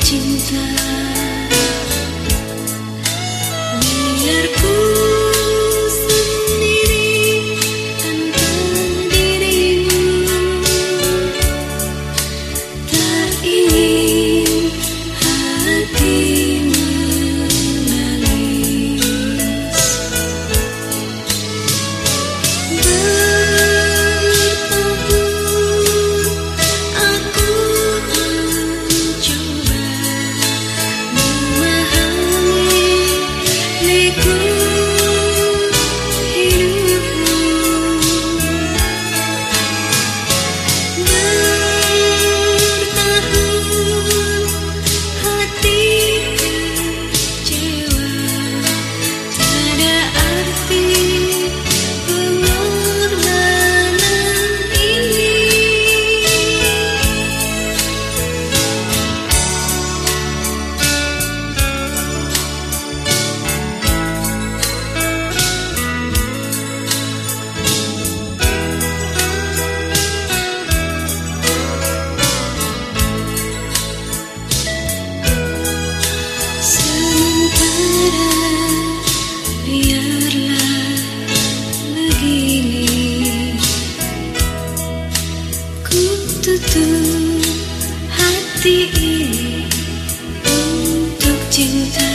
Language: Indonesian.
精彩 tutup hati ini untuk cinta